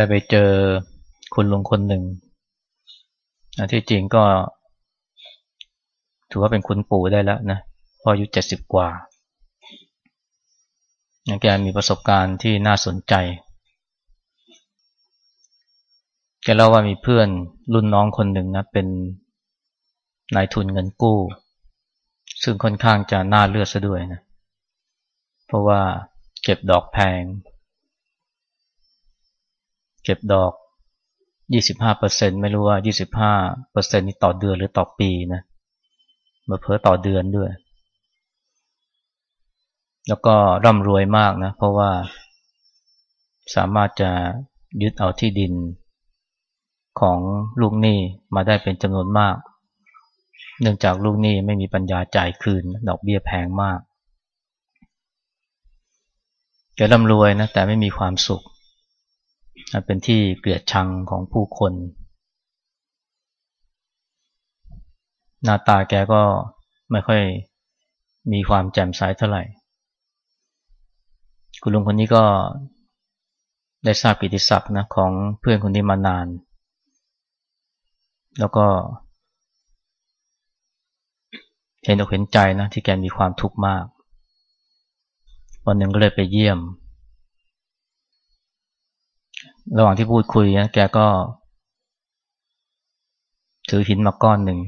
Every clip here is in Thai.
ได้ไปเจอคุณลุงคนหนึ่งที่จริงก็ ถือว่าเป็นคุณปู่ได้แล้วนะพออายุเจ็ดสิบกว่าแกมีประสบการณ์ที่น่าสนใจ แกเล่าว่ามีเพื่อนรุ่นน้องคนหนึ่งนะ เป็นนายทุนเงินกู้ ซึ่งค่อนข้างจะน่าเลือดซะด้วยนะ เพราะว่าเก็บดอกแพง เก็บดอก 25%ไม่รู้ว่า 25%นี่ต่อเดือนหรือต่อปีนะมาเพิ่ต่อเดือนด้วย แล้วก็ร่ำรวยมากนะ เพราะว่าสามารถจะยึดเอาที่ดินของลูกหนี้มาได้เป็นจำนวนมาก เนื่องจากลูกหนี้ไม่มีปัญญาจ่ายคืน ดอกเบี้ยแพงมากแกร่ำรวยนะแต่ไม่มีความสุข เป็นที่เกลียดชังของผู้คน หน้าตาแกก็ไม่ค่อยมีความแจ่มใสเท่าไหร่ คุณลุงคนนี้ก็ได้ทราบกิติศัพท์นะของเพื่อนคนนี้มานาน แล้วก็ เห็นอกเห็นใจนะที่แกมีความทุกข์มาก วันหนึ่งก็เลยไปเยี่ยม ระหว่างที่พูดคุยนะแกก็ ถือหินมาก้อนหนึ่ง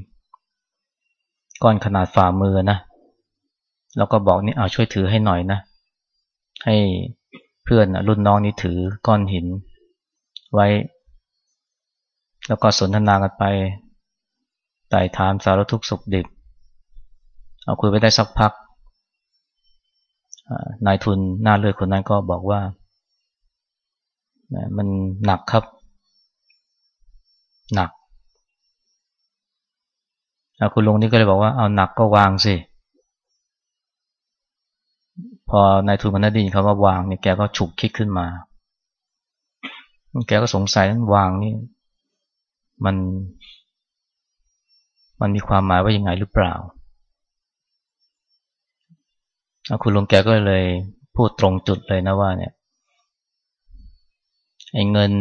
ก้อนขนาดฝ่ามือนะ แล้วก็บอกนี่เอาช่วยถือให้หน่อยนะ ให้เพื่อนรุ่นน้องนี่ถือก้อนหิน ไว้ แล้วก็สนทนากันไปไต่ถามสารทุกข์สุขดิบเอาคุยไปได้สักพักนายทุนหน้าเลือดคนนั้นก็บอกว่า มันหนักครับ หนักคุณลุงนี่ก็เลยบอกว่าเอาหนักก็วางสิ พอนายทุนคนนั้นได้ยินคำว่าวางเนี่ยแกก็ฉุกคิดขึ้นมา แกก็สงสัยนั้นวางนี่ มัน มันมีความหมายว่ายังไงหรือเปล่าคุณลุงแกก็เลยพูดตรงจุดเลยนะว่าเนี่ย ไอ้เงิน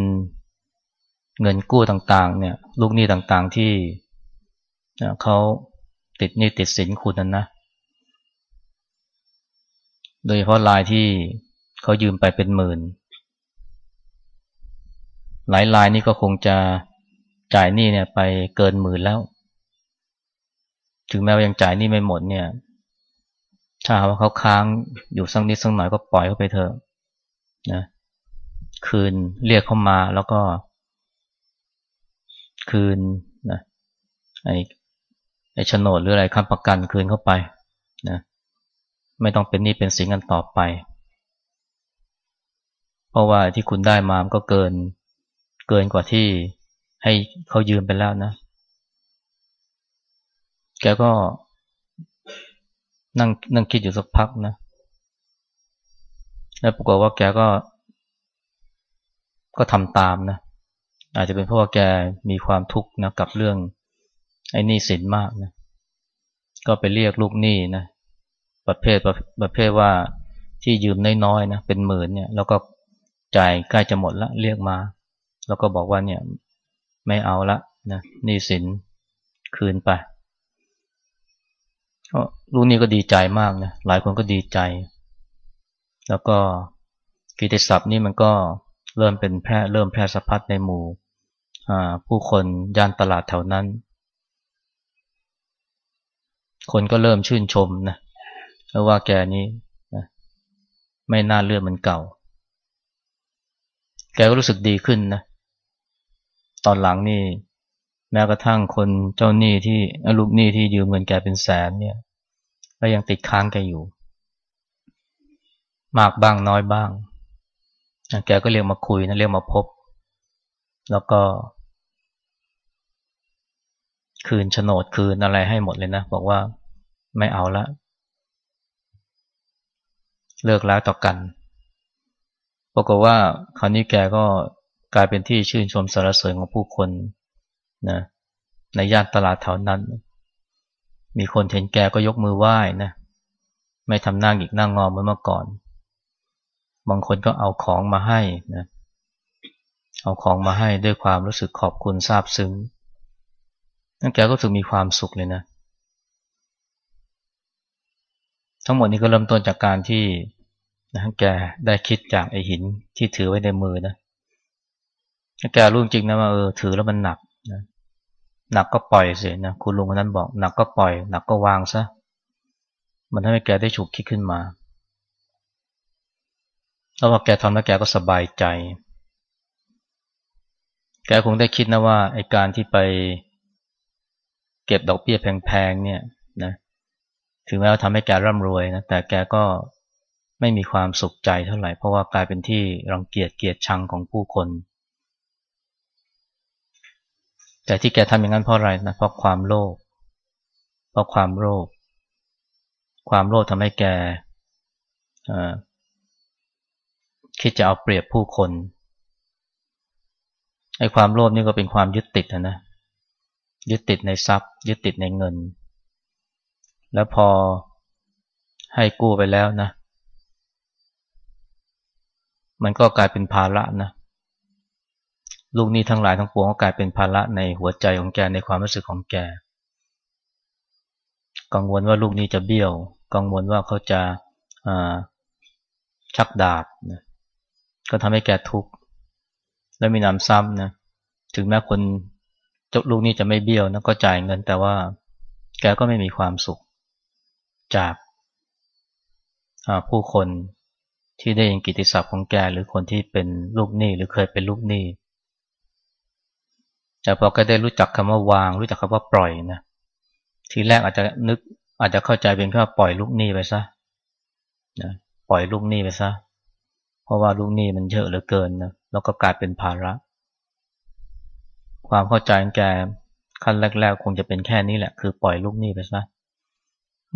เงินกู้ต่างๆ เนี่ย ลูกหนี้ต่างๆที่เขาติดหนี้ติดสินคุณนั้นนะ โดยเฉพาะรายที่เขายืมไปเป็นหมื่น หลายรายนี่ก็คงจะจ่ายหนี้เนี่ยไปเกินหมื่นแล้ว ถึงแม้ว่ายังจ่ายหนี้ไม่หมดเนี่ย ถ้าว่าเขาค้างอยู่สักนิดสักหน่อยก็ปล่อยเขาไปเถอะนะ คืนเรียกเขามาแล้วก็ คืนนะไอ้ไอ้โฉนดหรืออะไรค้ำประกันคืนเข้าไปนะไม่ต้องเป็นหนี้เป็นสินกันต่อไป เพราะว่าที่คุณได้มามันก็เกินเกินกว่าที่ให้เขายืมไปแล้วนะ แกก็นั่งนั่งคิดอยู่สักพักนะ แล้วปรากฏว่าแกก็ ก็ทำตามนะ อาจจะเป็นเพราะว่าแกมีความทุกข์นะกับเรื่องไอ้นี่สินมากนะ ก็ไปเรียกลูกหนี้นะประเภทประเภทว่าที่ยืมน้อยๆนะเป็นหมื่นเนี่ย แล้วก็จ่ายใกล้จะหมดละเรียกมา แล้วก็บอกว่าเนี่ยไม่เอาละนะนี่สินคืนไปลูกนี้ก็ดีใจมากนะหลายคนก็ดีใจ แล้วก็กิติศัพท์นี่มันก็ เริ่มเป็นแพร่เริ่มแพร่สะพัดในหมู่ผู้คนย่านตลาดแถวนั้น คนก็เริ่มชื่นชมนะเพราะว่าแกนี้นะไม่น่าเลือดเหมือนเก่า แกก็รู้สึกดีขึ้นนะ ตอนหลังนี่แม้กระทั่งคนเจ้าหนี้ที่ลูกหนี้ที่ยืมเงินแกเป็นแสนเนี่ยก็ยังติดค้างแกอยู่ มากบ้างน้อยบ้าง แกก็เรียกมาคุยนะเรียกมาพบ แล้วก็ คืนโฉนดคืนอะไรให้หมดเลยนะ บอกว่าไม่เอาละ เลิกแล้วต่อกันปรากฏว่าคราวนี้แกก็กลายเป็นที่ชื่นชมสรรเสริญของผู้คนนะในย่านตลาดแถวนั้น มีคนเห็นแกก็ยกมือไหว้นะไม่ทำหน้าหงิกหน้างอเหมือนเมื่อก่อน บางคนก็เอาของมาให้นะเอาของมาให้ด้วยความรู้สึกขอบคุณซาบซึ้งนั่นแกก็รู้สึกมีความสุขเลยนะ ทั้งหมดนี้ก็เริ่มต้นจากการที่นะแกได้คิดจากไอหินที่ถือไว้ในมือนะแกรู้จริงนะว่าเออถือแล้วมันหนักนะหนักก็ปล่อยสินะคุณลุงคนนั้นบอกหนักก็ปล่อย หนักก็วางซะมันทำให้แกได้ฉุกคิดขึ้นมา แล้วพอแกทำแล้วแกก็สบายใจ แกคงได้คิดนะว่าไอการที่ไปเก็บดอกเบี้ยแพงๆเนี่ยนะถึงแม้ว่าทำให้แกร่ำรวยนะแต่แกก็ไม่มีความสุขใจเท่าไหร่ เพราะว่ากลายเป็นที่รังเกียจเกียดชังของผู้คน แต่ที่แกทำอย่างนั้นเพราะอะไรนะเพราะความโลภเพราะความโลภความโลภทำให้แก คิดจะเอาเปรียบผู้คนไอ้ความโลภนี่ก็เป็นความยึดติดนะยึดติดในทรัพย์ ยึดติดในเงิน แล้วพอให้กู้ไปแล้วนะ มันก็กลายเป็นภาระนะลูกนี้ทั้งหลายทั้งปวงก็กลายเป็นภาระในหัวใจของแกในความรู้สึกของแก กังวลว่าลูกนี้จะเบี้ยว กังวลว่าเขาจะชักดาบนะ ก็ทำให้แกทุกข์และมีน้ำซ้ำนะถึงแม้คนจ้าลูกนี้จะไม่เบี้ยวนะก็จ่ายเงินแต่ว่า แกก็ไม่มีความสุข จากผู้คนที่ได้ยินกิติศัพท์ของแกหรือคนที่เป็นลูกหนี้หรือเคยเป็นลูกหนี้แต่พอแกได้รู้จักคำว่าวาง รู้จักคำว่าปล่อยนะทีแรกอาจจะนึกอาจจะเข้าใจเป็นแค่ปล่อยลูกหนี้ไปซะนะปล่อยลูกหนี้ไปซะ เพราะว่าลูกหนี้มันเยอะเหลือเกินนะแล้วก็กลายเป็นภาระ ความเข้าใจของแกขั้นแรกๆ คงจะเป็นแค่นี้แหละ คือปล่อยลูกหนี้ไปซะ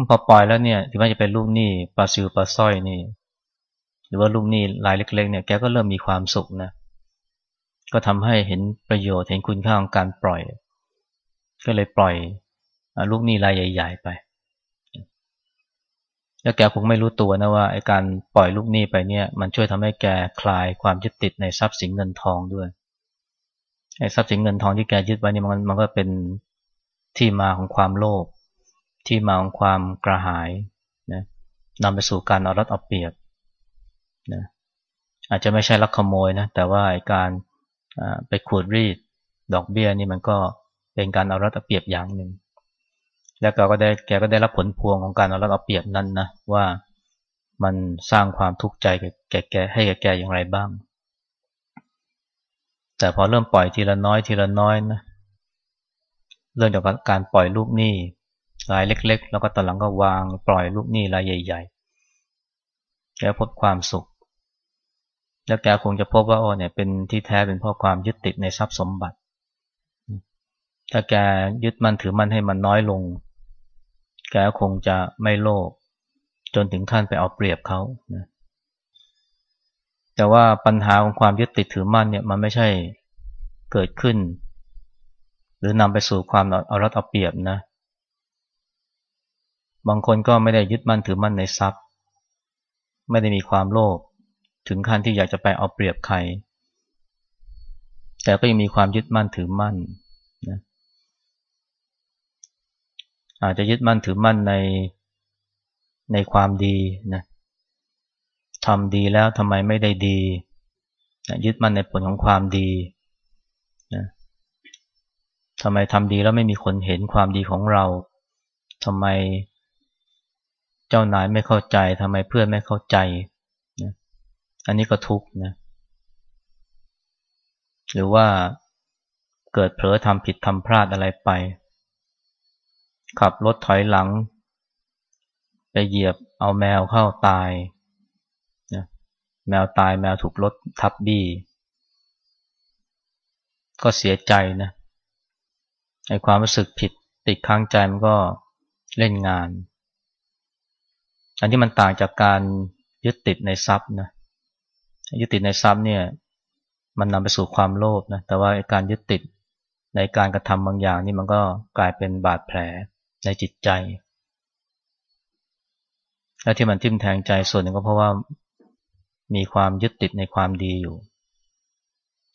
พอปล่อยแล้วเนี่ยถึงแม้จะเป็นลูกหนี้ปลาซิวปลาสร้อยนี่ หรือว่าลูกหนี้รายเล็ก ๆ เนี่ยแกก็เริ่มมีความสุขนะก็ทำให้เห็นประโยชน์เห็นคุณค่าของการปล่อย ก็เลยปล่อยลูกหนี้รายใหญ่ ๆ ไป แล้วแกคงไม่รู้ตัวนะว่าไอ้การปล่อยลูกหนี้ไปเนี่ยมันช่วยทำให้แกคลายความยึดติดในทรัพย์สินเงินทองด้วยไอ้ทรัพย์สินเงินทองที่แกยึดไว้นี่มันมันก็เป็นที่มาของความโลภที่มาของความกระหายนะนำไปสู่การเอารัดเอาเปรียบนะอาจจะไม่ใช่ลักขโมยนะแต่ว่าไอ้การไปขูดรีดดอกเบี้ยนี่มันก็เป็นการเอารัดเอาเปรียบอย่างหนึ่ง แล้วแกก็ได้แกก็ได้รับผลพวงของการเอารัดเอาเปรียบนั้นนะว่ามันสร้างความทุกข์ใจแก่แกให้แก่แกอย่างไรบ้าง แต่พอเริ่มปล่อยทีละน้อยทีละน้อยนะเริ่มจากการปล่อยลูกหนี้รายเล็ก ๆ แล้วก็ตอนหลังก็วางปล่อยลูกหนี้รายใหญ่ ๆ แกพบความสุข แล้วแกคงจะพบว่าโอ้เนี่ยเป็นที่แท้เป็นเพราะความยึดติดในทรัพย์สมบัติ ถ้าแกยึดมันถือมันให้มันน้อยลง แกคงจะไม่โลภจนถึงขั้นไปเอาเปรียบเขานะแต่ว่าปัญหาของความยึดติดถือมั่นเนี่ยมันไม่ใช่เกิดขึ้น หรือนำไปสู่ความเอารัดเอาเปรียบนะ บางคนก็ไม่ได้ยึดมั่นถือมั่นในทรัพย์ ไม่ได้มีความโลภถึงขั้นที่อยากจะไปเอาเปรียบใคร แต่ก็ยังมีความยึดมั่นถือมั่นนะ อาจจะยึดมั่นถือมั่นในในความดีนะทำดีแล้วทำไมไม่ได้ดีนะยึดมั่นในผลของความดีนะทำไมทำดีแล้วไม่มีคนเห็นความดีของเราทำไมเจ้านายไม่เข้าใจทำไมเพื่อนไม่เข้าใจนะอันนี้ก็ทุกข์นะหรือว่าเกิดเผลอทำผิดทำพลาดอะไรไป ขับรถถอยหลัง ไปเหยียบเอาแมวเข้าตายนะแมวตายแมวถูกรถทับบี้ ก็เสียใจนะไอความรู้สึกผิดติดค้างใจมันก็เล่นงาน อันที่มันต่างจากการยึดติดในทรัพย์นะยึดติดในทรัพย์เนี่ย มันนำไปสู่ความโลภนะแต่ว่าการยึดติดในการกระทำบางอย่างนี่มันก็กลายเป็นบาดแผล ในจิตใจ และที่มันทิ่มแทงใจส่วนหนึ่งก็เพราะว่ามีความยึดติดในความดีอยู่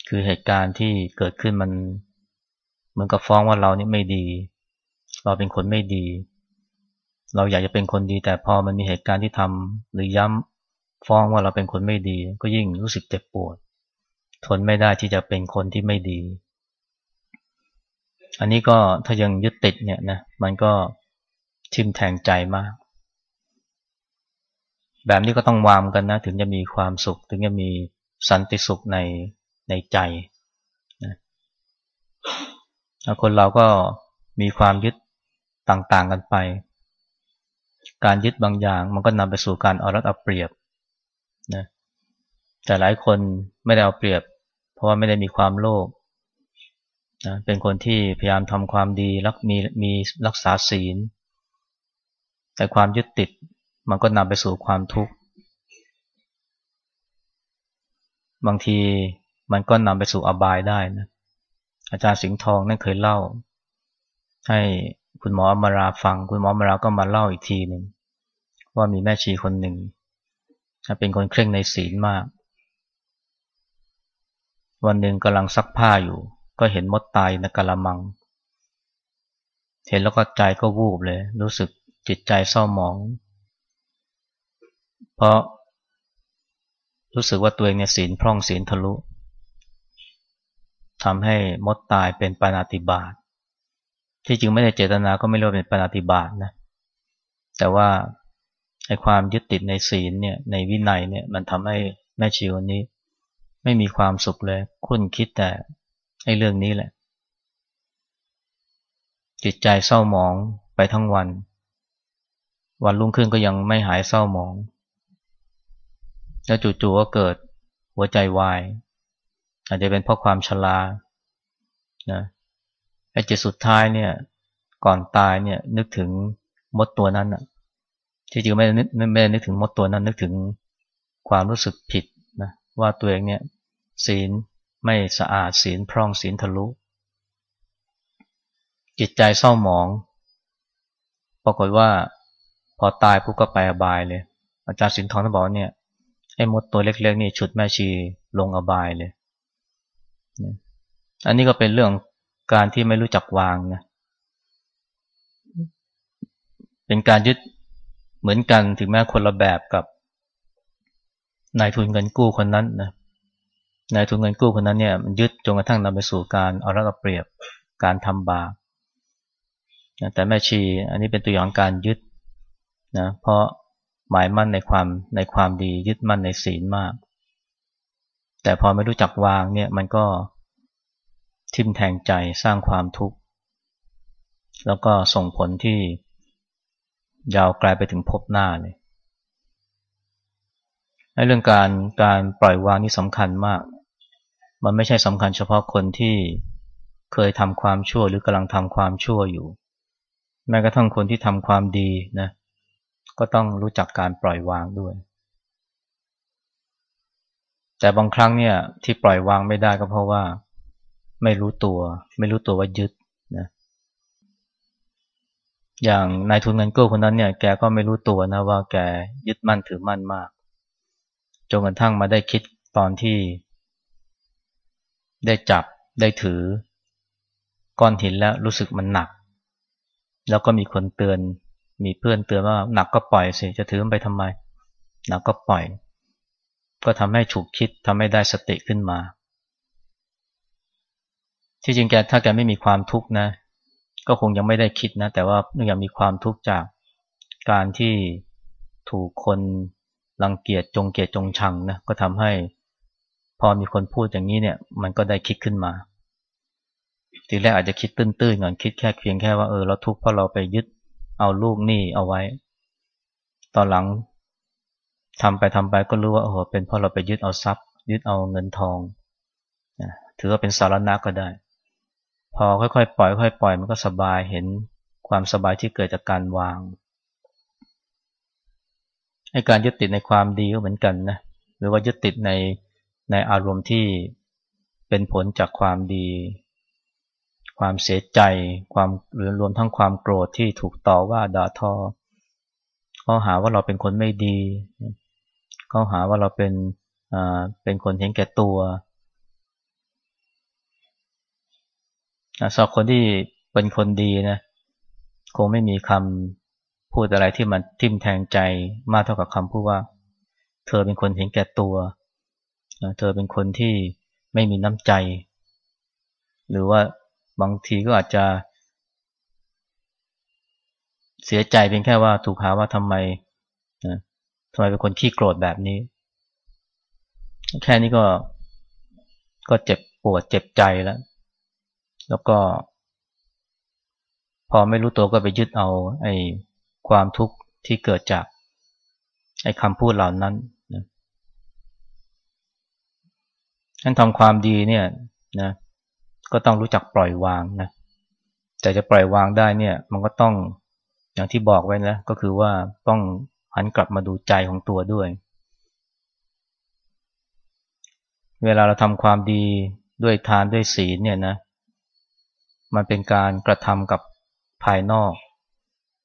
คือเหตุการณ์ที่เกิดขึ้นมันเหมือนกับฟ้องว่าเรานี่ไม่ดี เราเป็นคนไม่ดี เราอยากจะเป็นคนดี แต่พอมันมีเหตุการณ์ที่ทำหรือย้ำฟ้องว่าเราเป็นคนไม่ดี ก็ยิ่งรู้สึกเจ็บปวด ทนไม่ได้ที่จะเป็นคนที่ไม่ดี อันนี้ก็ถ้ายังยึดติดเนี่ยนะมันก็ทิมแทงใจมาก แบบนี้ก็ต้องวางกันนะ ถึงจะมีความสุข ถึงจะมีสันติสุขในในใจนะคนเราก็มีความยึดต่างๆกันไป การยึดบางอย่างมันก็นำไปสู่การเอารัดเอาเปรียบนะแต่หลายคนไม่ได้เอาเปรียบ เพราะว่าไม่ได้มีความโลภ นะเป็นคนที่พยายามทำความดีรักมีมีรักษาศีล แต่ความยึดติดมันก็นำไปสู่ความทุกข์ บางทีมันก็นำไปสู่อบายได้นะอาจารย์สิงห์ทองนั่นเคยเล่า ให้คุณหมอมาราฟัง คุณหมอมาราก็มาเล่าอีกทีหนึ่งว่ามีแม่ชีคนหนึ่งเป็นคนเคร่งในศีลมาก วันหนึ่งกำลังซักผ้าอยู่ ก็เห็นมดตายในกะละมัง เห็นแล้วก็ใจก็วูบเลย รู้สึกจิตใจเศร้าหมอง เพราะรู้สึกว่าตัวเองเนี่ยศีลพร่องศีลทะลุทำให้มดตายเป็นปานาติบาตที่จริงไม่ได้เจตนาก็ไม่เรียกเป็นปานาติบาตนะแต่ว่าไอ้ความยึดติดในศีลเนี่ยในวินัยเนี่ยมันทำให้แม่ชีวันนี้ ไม่มีความสุขเลยคุ้นคิดแต่ ไอ้เรื่องนี้แหละ จิตใจเศร้าหมองไปทั้งวัน วันรุ่งขึ้นก็ยังไม่หายเศร้าหมอง แล้วจู่ๆก็เกิดหัวใจวาย อาจจะเป็นเพราะความชรานะไอ้จิตสุดท้ายเนี่ย ก่อนตายเนี่ยนึกถึงมดตัวนั้นอะที่จริงไม่ได้นึกไม่ได้นึกถึงมดตัวนั้นนึกถึงความรู้สึกผิดนะว่าตัวเองเนี่ยศีล ไม่สะอาดศีลพร่องศีลทะลุ จิตใจเศร้าหมอง ปรากฏว่าพอตายปุ๊บก็ไปอบายเลย อาจารย์สินทองท่านบอกเนี่ยไอ้มดตัวเล็กๆนี่ฉุดแม่ชีลงอบายเลย อันนี้ก็เป็นเรื่องการที่ไม่รู้จักวางนะ เป็นการยึดเหมือนกันถึงแม้คนละแบบกับนายทุนเงินกู้คนนั้นนะ นายทุนเงินกู้คนนั้นเนี่ยมันยึดจนกระทั่งนำไปสู่การเอารัดเอาเปรียบการทำบาปแต่แม่ชีอันนี้เป็นตัวอย่างการยึดนะเพราะหมายมั่นในความในความดียึดมั่นในศีลมาก แต่พอไม่รู้จักวางเนี่ยมันก็ทิ่มแทงใจสร้างความทุกข์ แล้วก็ส่งผลที่ยาวไกลไปถึงพบหน้าเลยในเรื่องการการปล่อยวางนี่สำคัญมาก มันไม่ใช่สำคัญเฉพาะคนที่เคยทำความชั่วหรือกำลังทำความชั่วอยู่ แม้กระทั่งคนที่ทำความดีนะก็ต้องรู้จักการปล่อยวางด้วย แต่บางครั้งเนี่ยที่ปล่อยวางไม่ได้ก็เพราะว่า ไม่รู้ตัว ไม่รู้ตัวว่ายึดนะอย่างนายทุนเงินกู้คนนั้นเนี่ยแกก็ไม่รู้ตัวนะว่าแกยึดมั่นถือมั่นมากจนกระทั่งมาได้คิดตอนที่ ได้จับได้ถือ ก้อนหินแล้วรู้สึกมันหนัก แล้วก็มีคนเตือน มีเพื่อนเตือนว่าหนักก็ปล่อยสิจะถือมันไปทำไม หนักก็ปล่อย ก็ทำให้ฉุกคิดทำให้ได้สติขึ้นมา ที่จริงแกถ้าแกไม่มีความทุกข์นะ ก็คงยังไม่ได้คิดนะ แต่ว่าเนื่องจากมีความทุกข์จากการที่ถูกคนรังเกียจจงเกียจจงชังนะก็ทำให้ พอมีคนพูดอย่างนี้เนี่ย มันก็ได้คิดขึ้นมา ทีแรกอาจจะคิดตื้นๆก่อนคิดแค่เพียงแค่ว่าเออเราทุกข์เพราะเราไปยึดเอาลูกหนี้เอาไว้ ตอนหลังทำไปทำไปก็รู้ว่าโอ้โหเป็นเพราะเราไปยึดเอาทรัพย์ ยึดเอาเงินทองถือว่าเป็นสารณะก็ได้ พอค่อยๆปล่อยค่อยๆปล่อยมันก็สบายเห็นความสบายที่เกิดจากการวางให้การยึดติดในความดีก็เหมือนกันนะหรือว่ายึดติดใน ในอารมณ์ที่เป็นผลจากความดี ความเสียใจความหรือรวมทั้งความโกรธที่ถูกต่อว่าด่าทอเขาหาว่าเราเป็นคนไม่ดีเขาหาว่าเราเป็นเป็นคนเห็นแก่ตัวสำหรับคนที่เป็นคนดีนะคงไม่มีคำพูดอะไรที่มันทิ่มแทงใจมากเท่ากับคำพูดว่า เธอเป็นคนเห็นแก่ตัว เธอเป็นคนที่ไม่มีน้ำใจ หรือว่าบางทีก็อาจจะ เสียใจเพียงแค่ว่าถูกหาว่าทำไมทำไมเป็นคนขี้โกรธแบบนี้ แค่นี้ก็ก็เจ็บปวดเจ็บใจแล้ว แล้วก็ พอไม่รู้ตัวก็ไปยึดเอา ไอ้ความทุกข์ที่เกิดจากไอ้คำพูดเหล่านั้น นท่านทำความดีเนี่ยนะก็ต้องรู้จักปล่อยวางนะแต่จะปล่อยวางได้เนี่ย มันก็ต้องอย่างที่บอกไว้นะก็คือว่าต้องหันกลับมาดูใจของตัวด้วย เวลาเราทำความดีด้วยทานด้วยศีลเนี่ยนะ มันเป็นการกระทำกับภายนอก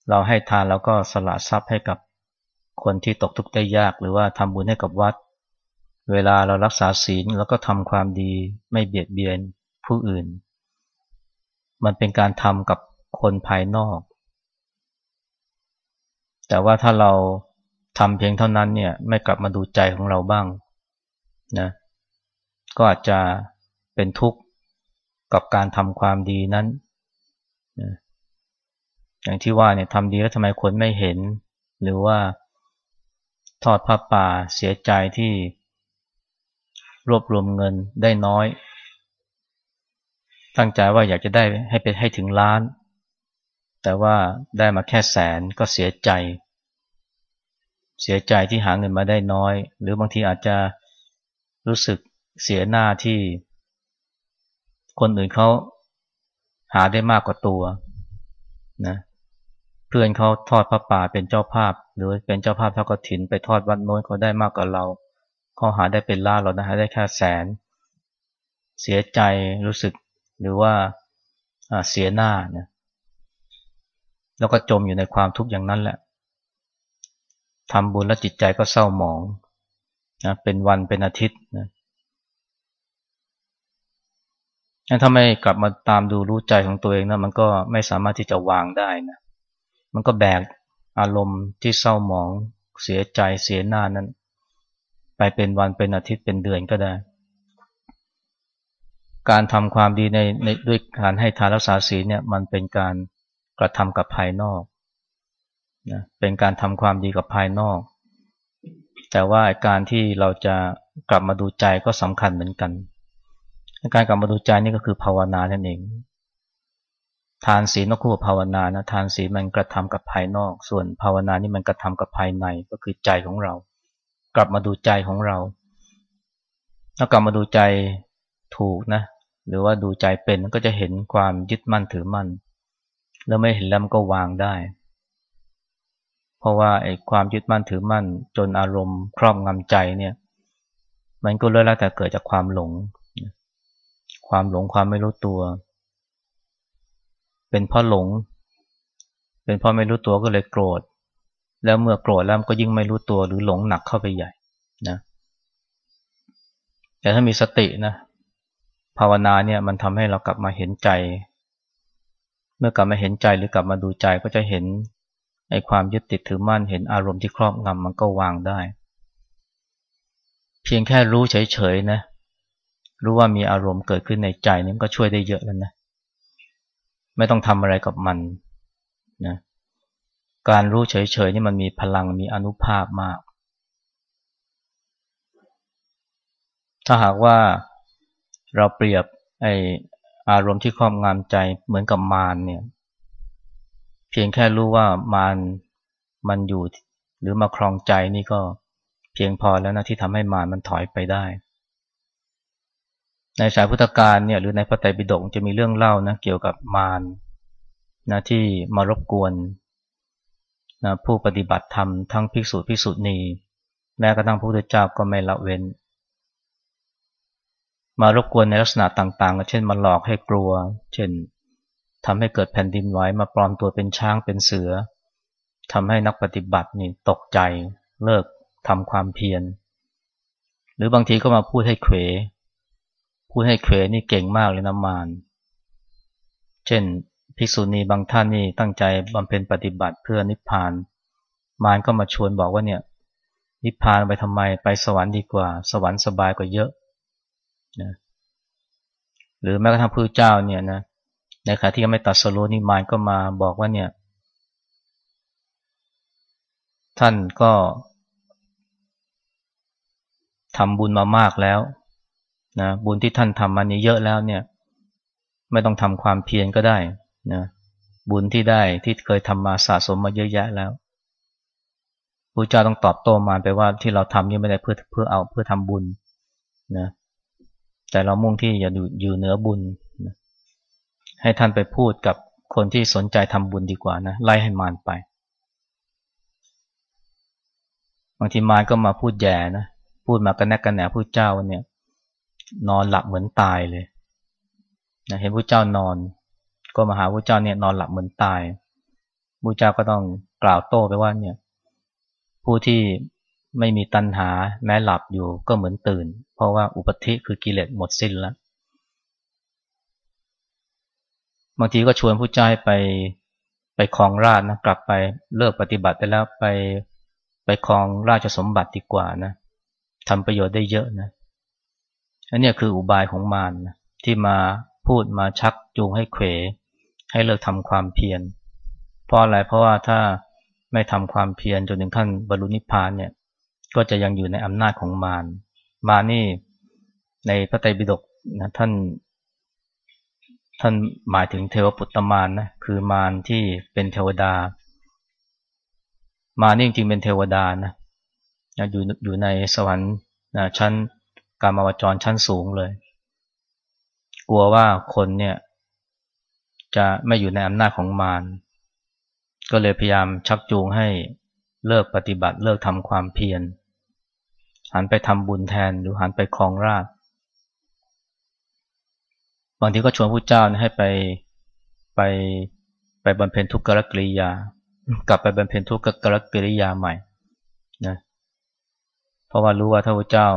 เราให้ทานแล้วก็สละทรัพย์ให้กับคนที่ตกทุกข์ได้ยาก หรือว่าทำบุญให้กับวัด เวลาเรารักษาศีลแล้วก็ทำความดีไม่เบียดเบียนผู้อื่น มันเป็นการทำกับคนภายนอก แต่ว่าถ้าเราทำเพียงเท่านั้นเนี่ยไม่กลับมาดูใจของเราบ้างนะก็อาจจะเป็นทุกข์กับการทำความดีนั้นนะอย่างที่ว่าเนี่ยทำดีแล้วทำไมคนไม่เห็น หรือว่าทอดผ้าป่าเสียใจที่ รวบรวมเงินได้น้อย ตั้งใจว่าอยากจะได้ให้เป็นให้ถึงล้าน แต่ว่าได้มาแค่แสนก็เสียใจ เสียใจที่หาเงินมาได้น้อย หรือบางทีอาจจะรู้สึกเสียหน้าที่ คนอื่นเขาหาได้มากกว่าตัวนะพื่อนเขาทอดพระป่าเป็นเจ้าภาพ หรือเป็นเจ้าภาพเท่ากถินไปทอดวัดโน้นเขาได้มากกว่าเรา เขาหาได้เป็นล้านเราได้ได้แค่แสน เสียใจรู้สึกหรือว่าเสียหน้าเนี่ยแล้วก็จมอยู่ในความทุกข์อย่างนั้นแหละทำบุญแล้วจิตใจก็เศร้าหมองนะเป็นวันเป็นอาทิตย์นะถ้าไม่กลับมาตามดูรู้ใจของตัวเองนะมันก็ไม่สามารถที่จะวางได้นะมันก็แบกอารมณ์ที่เศร้าหมอง เสียใจเสียหน้านั้น ไปเป็นวันเป็นอาทิตย์เป็นเดือนก็ได้ การทำความดีในในด้วยการให้ทานรักษาศีลเนี่ยมันเป็นการกระทำกับภายนอกนะเป็นการทำความดีกับภายนอก แต่ว่าการที่เราจะกลับมาดูใจก็สำคัญเหมือนกัน การกลับมาดูใจนี่ก็คือภาวนานั่นเอง ทานศีลก็คู่กับภาวนานะ ทานศีลมันกระทำกับภายนอก ส่วนภาวนานี่มันกระทำกับภายในก็คือใจของเรา กลับมาดูใจของเรา ถ้ากลับมาดูใจถูกนะ หรือว่าดูใจเป็นก็จะเห็นความยึดมั่นถือมั่น แล้วไม่เห็นแล้วมันก็วางได้ เพราะว่าไอ้ความยึดมั่นถือมั่น จนอารมณ์ครอบงำใจเนี่ย มันก็เลื่อนแล้วแต่เกิดจากความหลง ความหลงความไม่รู้ตัว เป็นเพราะหลง เป็นเพราะไม่รู้ตัวก็เลยโกรธ แล้วเมื่อโกรธแล้วก็ยิ่งไม่รู้ตัวหรือหลงหนักเข้าไปใหญ่นะแต่ถ้ามีสตินะภาวนาเนี่ยมันทำให้เรากลับมาเห็นใจ เมื่อกลับมาเห็นใจหรือกลับมาดูใจก็จะเห็นไอ้ความยึดติดถือมั่นเห็นอารมณ์ที่ครอบงำมันก็วางได้ เพียงแค่รู้เฉยๆนะรู้ว่ามีอารมณ์เกิดขึ้นในใจนี่ก็ช่วยได้เยอะแล้วนะไม่ต้องทำอะไรกับมันนะ การรู้เฉยๆนี่มันมีพลังมีอนุภาพมาก ถ้าหากว่าเราเปรียบไออารมณ์ที่ครอบงำใจเหมือนกับมารเนี่ย เพียงแค่รู้ว่ามารมันอยู่หรือมาครองใจนี่ก็เพียงพอแล้วนะที่ทำให้มารมันถอยไปได้ ในสายพุทธการเนี่ยหรือในพระไตรปิฎกจะมีเรื่องเล่านะเกี่ยวกับมารนะที่มารบกวน นะผู้ปฏิบัติธรรมทั้งภิกษุภิกษุณีแม้กระทั่งพระพุทธเจ้าก็ไม่ละเว้น มารบกวนในลักษณะต่างๆ เช่นมาหลอกให้กลัว เช่นทำให้เกิดแผ่นดินไหวมาปลอมตัวเป็นช้างเป็นเสือทำให้นักปฏิบัตินี่ตกใจเลิกทำความเพียร หรือบางทีก็มาพูดให้เขวพูดให้เขวนี่เก่งมากเลยนะมารเช่น ภิกษุณีบางท่านนี่ตั้งใจบำเพ็ญปฏิบัติเพื่อนิพพาน มารก็มาชวนบอกว่าเนี่ย นิพพานไปทำไมไปสวรรค์ดีกว่า สวรรค์สบายกว่าเยอะนะหรือแม้กระทั่งพระเจ้าเนี่ยนะในขณะที่ยังไม่ตัดสโลนี่มารก็มาบอกว่าเนี่ย ท่านก็ทำบุญมามากแล้วนะบุญที่ท่านทำมานี้เยอะแล้วเนี่ย ไม่ต้องทำความเพียรก็ได้ นะบุญที่ได้ที่เคยทำมาสะสมมาเยอะแยะแล้วพระเจ้าต้องตอบโต้มาไปว่าที่เราทำนี่ไม่ได้เพื่อเพื่อเอาเพื่อทำบุญนะแต่เรามุ่งที่จะอยู่เหนือบุญนะให้ท่านไปพูดกับคนที่สนใจทำบุญดีกว่านะไล่ให้มารไปบางทีมารก็มาพูดแย่นะพูดมากันแนกกันแหนผู้เจ้าเนี่ย นอนหลับเหมือนตายเลยนะเห็นผู้เจ้านอน ก็มาหาผู้เจ้าเนี่ยนอนหลับเหมือนตายผู้เจ้าก็ต้องกล่าวโต้ไปว่าเนี่ยผู้ที่ไม่มีตัณหาแม้หลับอยู่ก็เหมือนตื่น เพราะว่าอุปธิคือกิเลสหมดสิ้นแล้วบางทีก็ชวนผู้เจ้าไปไปคลองราชนะกลับไปเลิกปฏิบัติไปแล้วไปไปคลองราชสมบัติดีกว่านะทำประโยชน์ได้เยอะนะอันนี้คืออุบายของมารนะที่มาพูดมาชักจูงให้เขว ให้เลิกทำความเพียร เพราะอะไร เพราะว่าถ้าไม่ทำความเพียรจนถึงขั้นบรรลุนิพพานเนี่ย ก็จะยังอยู่ในอำนาจของมาร มานี่ในพระไตรปิฎกนะท่าน ท่านหมายถึงเทวปุตตมารนะ คือมารที่เป็นเทวดา มานี่จริงๆเป็นเทวดานะ อยู่อยู่ในสวรรค์ชั้นการมาวจรชั้นสูงเลย กลัวว่าคนเนี่ย จะไม่อยู่ในอำนาจของมารก็เลยพยายามชักจูงให้เลิกปฏิบัติเลิกทำความเพียรหันไปทำบุญแทนหรือหันไปคลองราชบางทีก็ชวนผู้เจ้าให้ไปไปไปบำเพ็ญทุกขกริยา กลับไปบำเพ็ญทุกขกริยาใหม่นะเพราะว่ารู้ว่าถ้าพระเจ้า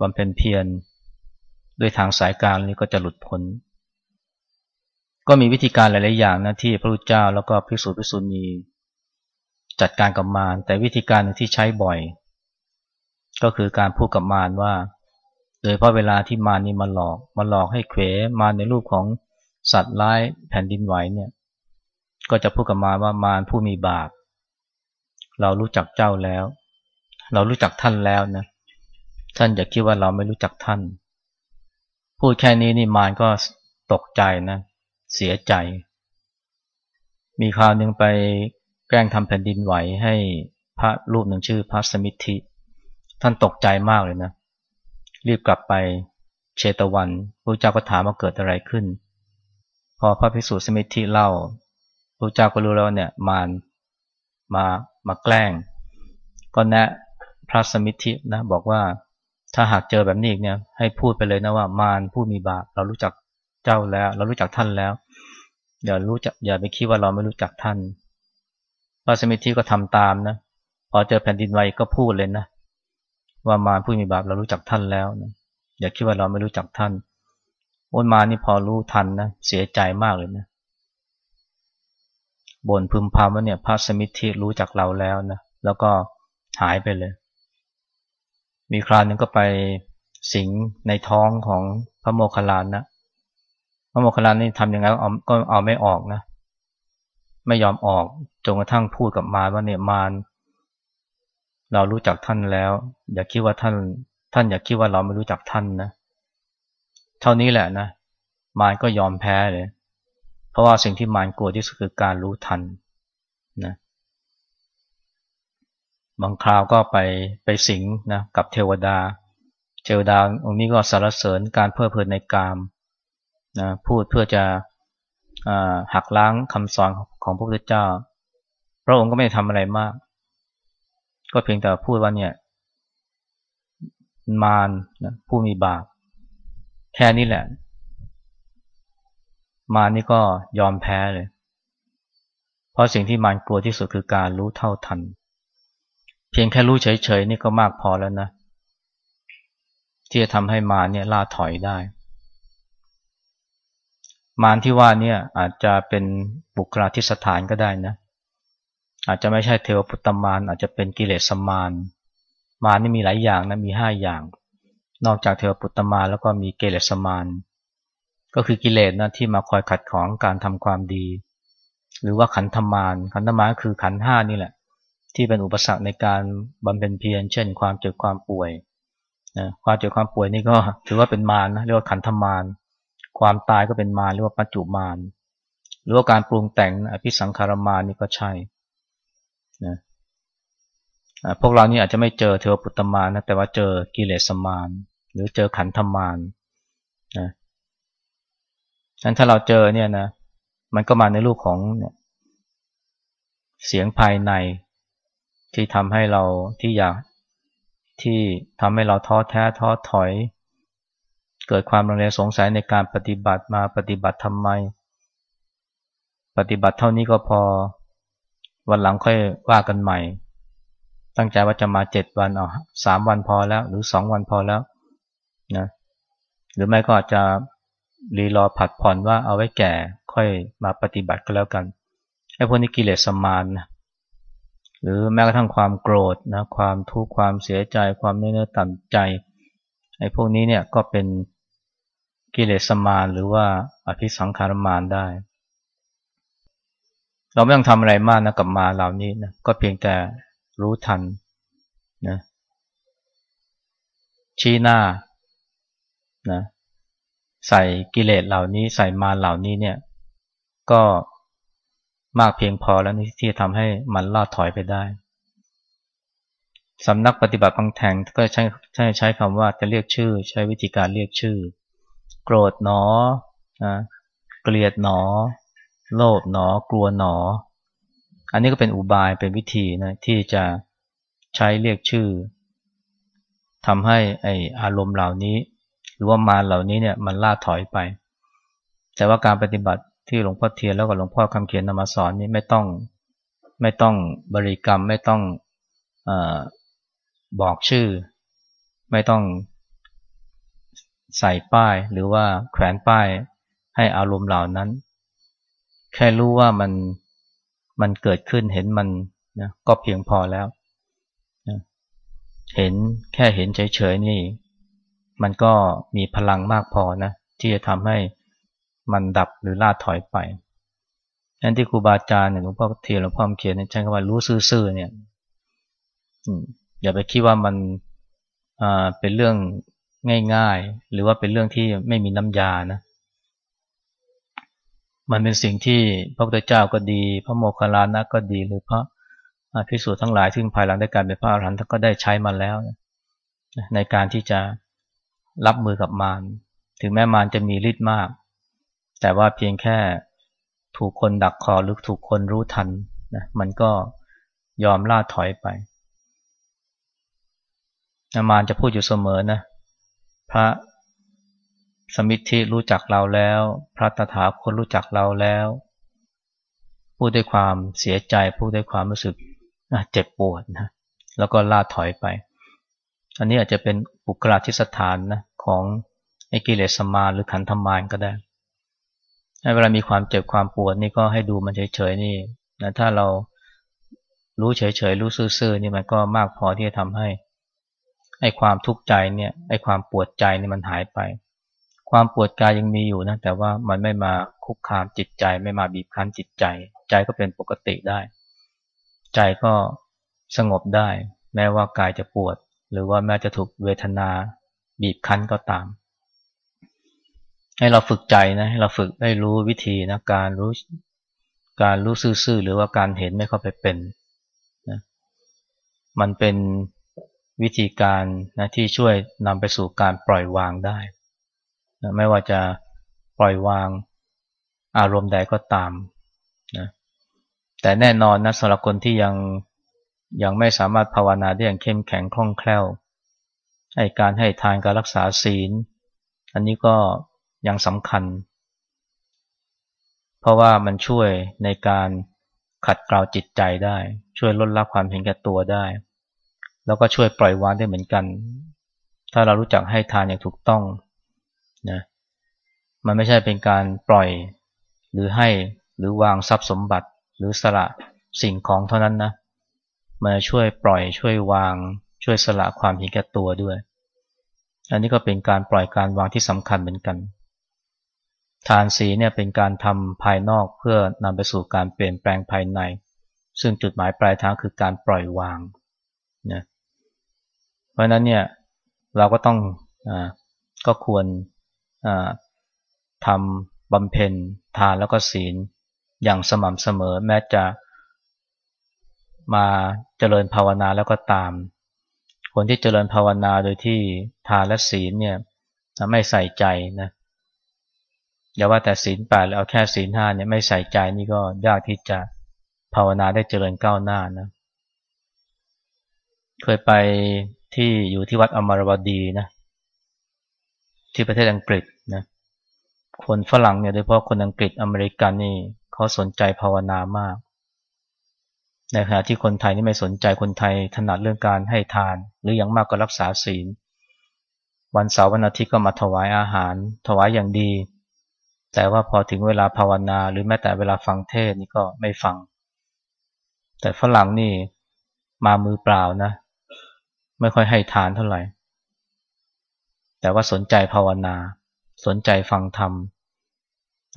บำเพ็ญเพียรด้วยทางสายกลางนี้ก็จะหลุดพ้น ก็มีวิธีการหลายๆอย่างนะที่พระพุทธเจ้าแล้วก็ภิกษุภิกษุณีจัดการกับมารแต่วิธีการที่ใช้บ่อย ก็คือการพูดกับมารว่า โดยเพราะเวลาที่มารนี่มาหลอกมาหลอกให้เขวมาในรูปของสัตว์ร้ายแผ่นดินไหวเนี่ย ก็จะพูดกับมารว่ามารผู้มีบาปเรารู้จักเจ้าแล้ว เรารู้จักท่านแล้วนะท่านอย่าคิดว่าเราไม่รู้จักท่าน พูดแค่นี้นี่มารก็ตกใจนะเเสียใจ มีคราวหนึ่งไปแกล้งทำแผ่นดินไหวให้พระรูปหนึ่งชื่อพระสมิทธิ ท่านตกใจมากเลยนะ รีบกลับไปเชตวันพระเจ้าก็ถามว่าเกิดอะไรขึ้น พอพระภิกษุสมิทธิเล่าพระเจ้าก็รู้แล้วเนี่ยมารมามาแกล้ง ก็แนะพระสมิทธินะบอกว่าถ้าหากเจอแบบนี้อีกเนี่ยให้พูดไปเลยนะว่ามารผู้มีบาปเรารู้จัก เจ้าแล้ว เรารู้จักท่านแล้ว อย่ารู้จักอย่าไปคิดว่าเราไม่รู้จักท่านพระสมิทธิก็ทำตามนะพอเจอแผ่นดินไหวก็พูดเลยนะว่ามารผู้มีบาปเรารู้จักท่านแล้วนะอย่าคิดว่าเราไม่รู้จักท่านโอนมานี่พอรู้ทันนะเสียใจมากเลยนะบ่นพึมพำว่าเนี่ยพระสมิทธิรู้จักเราแล้วนะแล้วก็หายไปเลย มีคราวนึงก็ไปสิงในท้องของพระโมคคัลลานนะ พระโมคคัลลานี่ทำยังไงก็เอาไม่ออกนะ ไม่ยอมออกจนกระทั่งพูดกับมารว่าเนี่ยมารเรารู้จักท่านแล้ว อย่าคิดว่าท่าน ท่านอย่าคิดว่าเราไม่รู้จักท่านนะ เท่านี้แหละนะ มารก็ยอมแพ้เลย เพราะว่าสิ่งที่มารกลัวที่สุดคือการรู้ทันนะบางคราวก็ไปไปสิงนะกับเทวดา เทวดาองค์นี้ก็สรรเสริญการเพื่อเพลินในกาม นะพูดเพื่อจะหักล้างคำสอนของพระพุทธเจ้า พระองค์ก็ไม่ทำอะไรมาก ก็เพียงแต่พูดว่าเนี่ย มารนะผู้มีบาปแค่นี้แหละ มานี่ก็ยอมแพ้เลย เพราะสิ่งที่มารกลัวที่สุดคือการรู้เท่าทัน เพียงแค่รู้เฉยๆนี่ก็มากพอแล้วนะ ที่จะทำให้มารเนี่ยล่าถอยได้ มารที่ว่าเนี่ยอาจจะเป็นบุคลาธิสถานก็ได้นะอาจจะไม่ใช่เทวปุตตมารอาจจะเป็นกิเลสมารมารนี่มีหลายอย่างนะมีห้าอย่าง นอกจากเทวปุตตมารแล้วก็มีกิเลสมารก็คือกิเลสนะที่มาคอยขัดของการทำความดี หรือว่าขันธมารขันธมารคือขันห้านี่แหละ ที่เป็นอุปสรรคในการบำเพ็ญเพียรเช่น ความเจ็บความป่วยนะความเจ็บความป่วยนี่ก็ถือว่าเป็นมารนะเรียกว่าขันธมาร ความตายก็เป็นมารเรียกว่าปัจจุมารหรือว่าการปรุงแต่งอภิสังขารมานี่ก็ใช่นะพวกเรานี่อาจจะไม่เจอเทวปุตตมารนะแต่ว่าเจอกิเลสมารหรือเจอขันธมารนะนั้นถ้าเราเจอเนี่ยนะมันก็มาในรูปของเนี่ยเสียงภายในที่ทำให้เราที่อยากที่ทำให้เราท้อแท้ท้อถอย เกิดความรังเลสงสัยในการปฏิบัติมาปฏิบัติทำไม ปฏิบัติเท่านี้ก็พอ วันหลังค่อยว่ากันใหม่ ตั้งใจว่าจะมาเจ็ดวันเอาสามวันพอแล้ว หรือสองวันพอแล้วนะหรือไม่ก็อาจจะรีรอผัดผ่อนว่าเอาไว้แก่ค่อยมาปฏิบัติก็แล้วกันไอ้พวกนี้กิเลสสมานนะหรือแม้กระทั่งความโกรธนะความทุกข์ความเสียใจ ความเนื้อต่ำใจไอ้พวกนี้เนี่ยก็เป็น กิเลสมานหรือว่าอภิสังขารมานได้ เราไม่ต้องทำอะไรมากนะกับมาเหล่านี้นะก็เพียงแต่รู้ทันนะชี้หน้านะใส่กิเลสเหล่านี้ใส่มาเหล่านี้เนี่ย ก็มากเพียงพอแล้วที่จะทำให้มันล่าถอยไปได้สำนักปฏิบัติบางแห่งก็ใช้ใช้ใช้คำว่าจะเรียกชื่อ ใช้วิธีการเรียกชื่อ โกรธหนอนะเกลียดหนอ โลภหนอ กลัวหนอ อันนี้ก็เป็นอุบายเป็นวิธีนะที่จะใช้เรียกชื่อทำให้ไออารมณ์เหล่านี้ หรือว่ามารเหล่านี้เนี่ยมันล่าถอยไป แต่ว่าการปฏิบัติที่หลวงพ่อเทียนแล้วก็หลวงพ่อคำเขียนนำมาสอนนี่ไม่ต้องไม่ต้องบริกรรมไม่ต้องอบอกชื่อ ไม่ต้อง ใส่ป้ายหรือว่าแขวนป้ายให้อารมณ์เหล่านั้น แค่รู้ว่ามันมันเกิดขึ้นเห็นมันนะก็เพียงพอแล้วนะเห็นแค่เห็นเฉยๆนี่ มันก็มีพลังมากพอนะที่จะทำให้มันดับหรือล่าถอยไปนั่นที่ครูบาอาจารย์เนี่ยหลวงพ่อเทียนหลวงพ่อเขียนใช้คำว่ารู้ซื่อๆเนี่ยอย่าไปคิดว่ามันเป็นเรื่อง ง่ายๆ หรือว่าเป็นเรื่องที่ไม่มีน้ำยานะ มันเป็นสิ่งที่พระพุทธเจ้าก็ดี พระโมคคัลลานะก็ดี หรือพระพิสูจน์ทั้งหลาย ซึ่งภายหลังได้การเป็นพระอรหันต์ก็ได้ใช้มาแล้ว ในการที่จะรับมือกับมาร ถึงแม้มารจะมีฤทธิ์มาก แต่ว่าเพียงแค่ถูกคนดักคอหรือถูกคนรู้ทันนะมันก็ยอมล่าถอยไป มารจะพูดอยู่เสมอนะ พระสมิทธิรู้จักเราแล้ว พระตถาคตรู้จักเราแล้ว พูดด้วยความเสียใจพูดด้วยความรู้สึกเจ็บปวดนะแล้วก็ล่าถอยไป อันนี้อาจจะเป็นปุกราธิสถานนะของไอ้กิเลสมาหรือขันธมารก็ได้เวลามีความเจ็บความปวดนี่ก็ให้ดูมันเฉยๆนี่นะถ้าเรารู้เฉยๆรู้ซื่อๆนี่มันก็มากพอที่จะทำให้ ไอ้ความทุกข์ใจเนี่ยไอ้ความปวดใจเนี่ยมันหายไป ความปวดกายยังมีอยู่นะแต่ว่ามันไม่มาคุกคามจิตใจ ไม่มาบีบคั้นจิตใจ ใจก็เป็นปกติได้ ใจก็สงบได้ แม้ว่ากายจะปวด หรือว่าแม้จะถูกเวทนาบีบคั้นก็ตาม ให้เราฝึกใจนะให้เราฝึกได้รู้วิธีนะการรู้การรู้ซื่อๆหรือว่าการเห็นไม่เข้าไปเป็นนะมันเป็น วิธีการนะที่ช่วยนำไปสู่การปล่อยวางได้นะไม่ว่าจะปล่อยวางอารมณ์ใดก็ตามนะแต่แน่นอนนะสำหรับคนที่ยังยังไม่สามารถภาวนาได้อย่างเข้มแข็งคล่องแคล่วให้การให้ทานการรักษาศีล อันนี้ก็ยังสำคัญ เพราะว่ามันช่วยในการขัดเกลาจิตใจได้ ช่วยลดละความเห็นแก่ตัวได้ แล้วก็ช่วยปล่อยวางได้เหมือนกัน ถ้าเรารู้จักให้ทานอย่างถูกต้องนะมันไม่ใช่เป็นการปล่อยหรือให้หรือวางทรัพย์สมบัติ หรือสละสิ่งของเท่านั้นนะมาช่วยปล่อยช่วยวาง ช่วยสละความเห็นแก่ตัวด้วย อันนี้ก็เป็นการปล่อยการวางที่สำคัญเหมือนกัน ทานสีเนี่ยเป็นการทำภายนอกเพื่อนำไปสู่การเปลี่ยนแปลงภายใน ซึ่งจุดหมายปลายทางคือการปล่อยวางนะ เพราะนั้นเนี่ยเราก็ต้องอก็ควรทำบำเพ็ญทานแล้วก็ศีลอย่างสม่ำเสมอ แม้จะมาเจริญภาวนาแล้วก็ตาม คนที่เจริญภาวนาโดยที่ทานและศีลเนี่ยไม่ใส่ใจนะอย่าว่าแต่ศีลแปดแล้วเอาแค่ศีลห้าเนี่ยไม่ใส่ใจนี่ก็ยากที่จะภาวนาได้เจริญก้าวหน้านะ เคยไป ที่อยู่ที่วัดอมรวดีนะที่ประเทศอังกฤษนะคนฝรั่งเนี่ยโดยเฉพาะคนอังกฤษอเมริกันนี่เขาสนใจภาวนามากในขณะที่คนไทยนี่ไม่สนใจคนไทยถนัดเรื่องการให้ทาน หรืออย่างมากก็รักษาศีล วันเสาร์วันอาทิตย์ก็มาถวายอาหาร ถวายอย่างดี แต่ว่าพอถึงเวลาภาวนาหรือแม้แต่เวลาฟังเทศนี่ก็ไม่ฟัง แต่ฝรั่งนี่มามือเปล่านะ ไม่ค่อยให้ทานเท่าไหร่ แต่ว่าสนใจภาวนา สนใจฟังธรรม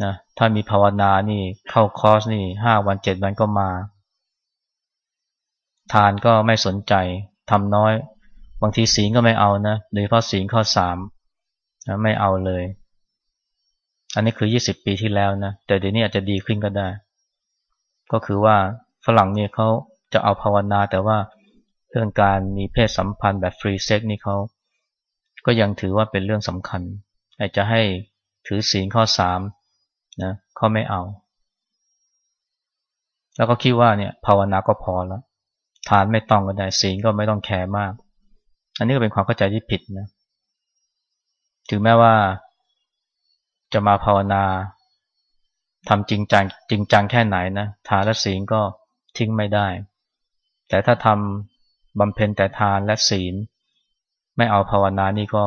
นะถ้ามีภาวนานี่เข้าคอร์สนี่ห้าวันเจ็ดวันก็มา ทานก็ไม่สนใจทำน้อย บางทีศีลก็ไม่เอานะโดยเฉพาะศีลข้อสามนะไม่เอาเลย อันนี้คือยี่สิบปีที่แล้วนะแต่เดี๋ยวนี้อาจจะดีขึ้นก็ได้ ก็คือว่าฝรั่งเนี่ยเขาจะเอาภาวนาแต่ว่า เรื่องการมีเพศสัมพันธ์แบบ free sex นี่เขาก็ยังถือว่าเป็นเรื่องสำคัญอาจจะให้ถือศีลข้อสามนะเขาไม่เอา แล้วก็คิดว่าเนี่ยภาวนาก็พอแล้ว ทานไม่ต้องก็ได้ศีลก็ไม่ต้องแคร์มาก อันนี้ก็เป็นความเข้าใจที่ผิดนะถึงแม้ว่าจะมาภาวนาทำจริงจังจริงจังแค่ไหนนะทานและศีลก็ทิ้งไม่ได้ แต่ถ้าทำ บำเพ็ญแต่ทานและศีล ไม่เอาภาวนานี่ก็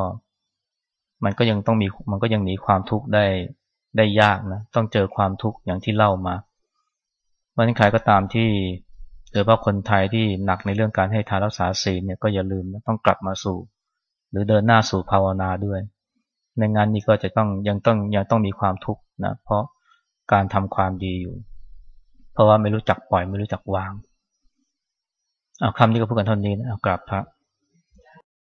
มันก็ยังต้องมีมันก็ยังหนีความทุกข์ได้ได้ยากนะต้องเจอความทุกข์อย่างที่เล่ามาวันนี้ใครก็ตามที่โดยเฉพาะคนไทยที่หนักในเรื่องการให้ทานรักษาศีลเนี่ยก็อย่าลืมต้องกลับมาสู่ หรือเดินหน้าสู่ภาวนาด้วย ในงานนี้ก็จะต้องยังต้องยังต้องมีความทุกข์นะเพราะการทำความดีอยู่ เพราะว่าไม่รู้จักปล่อยไม่รู้จักวาง เอาคำนี้ก็พูดกันเท่านี้นะเอากราบพระ